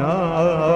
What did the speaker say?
No.